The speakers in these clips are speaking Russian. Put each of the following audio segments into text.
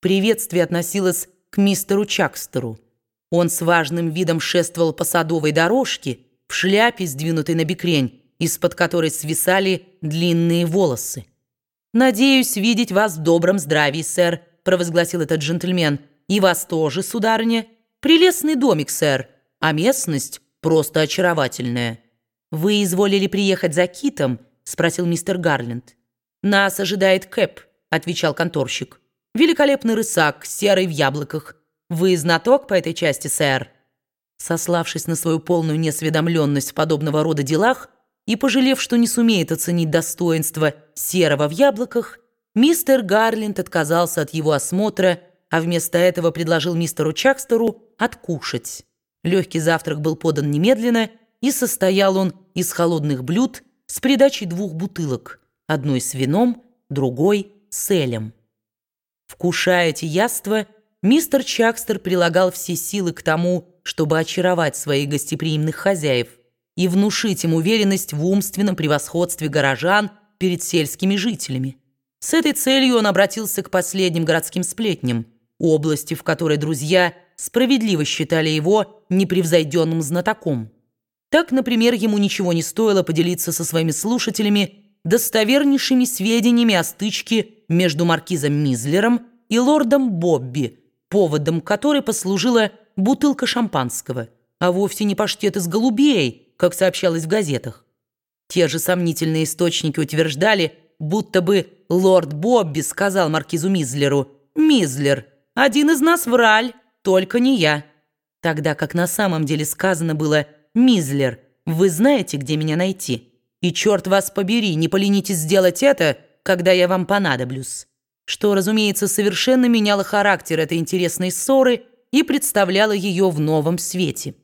Приветствие относилось к мистеру Чакстеру. Он с важным видом шествовал по садовой дорожке в шляпе, сдвинутой на бекрень, из-под которой свисали длинные волосы. «Надеюсь видеть вас в добром здравии, сэр», — провозгласил этот джентльмен. «И вас тоже, сударыня. Прелестный домик, сэр, а местность просто очаровательная». «Вы изволили приехать за Китом?» — спросил мистер Гарленд. «Нас ожидает Кэп», — отвечал конторщик. «Великолепный рысак, серый в яблоках. Вы знаток по этой части, сэр?» Сославшись на свою полную несведомленность в подобного рода делах и пожалев, что не сумеет оценить достоинство серого в яблоках, мистер Гарленд отказался от его осмотра, а вместо этого предложил мистеру Чакстеру откушать. Легкий завтрак был подан немедленно, и состоял он из холодных блюд с придачей двух бутылок, одной с вином, другой с элем. Вкушая эти яства, мистер Чакстер прилагал все силы к тому, чтобы очаровать своих гостеприимных хозяев и внушить им уверенность в умственном превосходстве горожан перед сельскими жителями. С этой целью он обратился к последним городским сплетням, области, в которой друзья справедливо считали его непревзойденным знатоком. Так, например, ему ничего не стоило поделиться со своими слушателями достовернейшими сведениями о стычке между маркизом Мизлером и лордом Бобби, поводом которой послужила бутылка шампанского, а вовсе не паштет из голубей, как сообщалось в газетах. Те же сомнительные источники утверждали, будто бы лорд Бобби сказал маркизу Мизлеру «Мизлер, один из нас враль, только не я». Тогда как на самом деле сказано было «Мизлер, вы знаете, где меня найти?» И черт вас побери, не поленитесь сделать это, когда я вам понадоблюсь. Что, разумеется, совершенно меняло характер этой интересной ссоры и представляло ее в новом свете.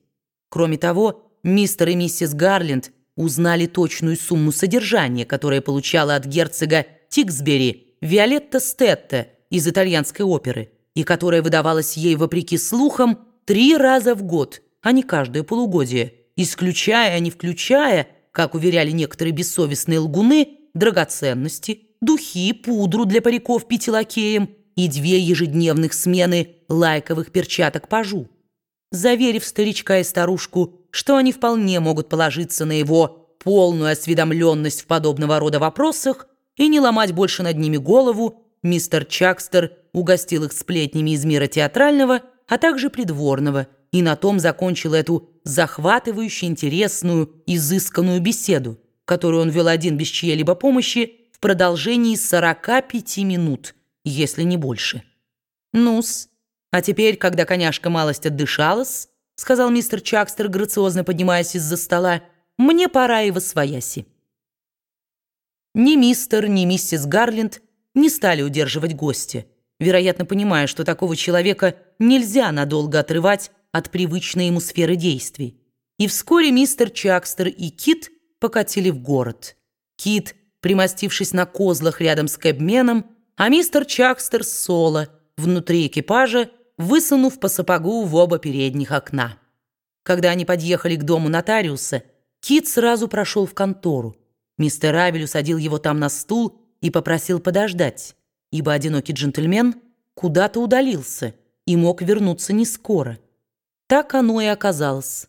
Кроме того, мистер и миссис Гарленд узнали точную сумму содержания, которое получала от герцога Тиксбери Виолетта Стетта из итальянской оперы, и которая выдавалась ей, вопреки слухам, три раза в год, а не каждое полугодие, исключая, а не включая – как уверяли некоторые бессовестные лгуны, драгоценности, духи, пудру для париков пятилакеем и две ежедневных смены лайковых перчаток пажу. Заверив старичка и старушку, что они вполне могут положиться на его полную осведомленность в подобного рода вопросах и не ломать больше над ними голову, мистер Чакстер угостил их сплетнями из мира театрального, а также придворного – и на том закончил эту захватывающую, интересную, изысканную беседу, которую он вел один без чьей-либо помощи продолжении 45 минут, если не больше. «Ну-с, а теперь, когда коняшка малость отдышалась, — сказал мистер Чакстер, грациозно поднимаясь из-за стола, — мне пора и восвояси». Ни мистер, ни миссис Гарленд не стали удерживать гостя, вероятно, понимая, что такого человека нельзя надолго отрывать от привычной ему сферы действий. И вскоре мистер Чакстер и Кит покатили в город. Кит, примостившись на козлах рядом с кэбменом, а мистер Чакстер соло внутри экипажа, высунув по сапогу в оба передних окна. Когда они подъехали к дому нотариуса, Кит сразу прошел в контору. Мистер Авель усадил его там на стул и попросил подождать, ибо одинокий джентльмен куда-то удалился и мог вернуться не скоро. Так оно и оказалось.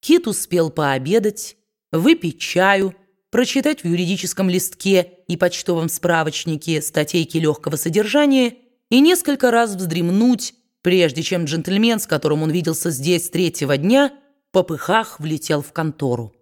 Кит успел пообедать, выпить чаю, прочитать в юридическом листке и почтовом справочнике статейки легкого содержания и несколько раз вздремнуть, прежде чем джентльмен, с которым он виделся здесь третьего дня, в попыхах влетел в контору.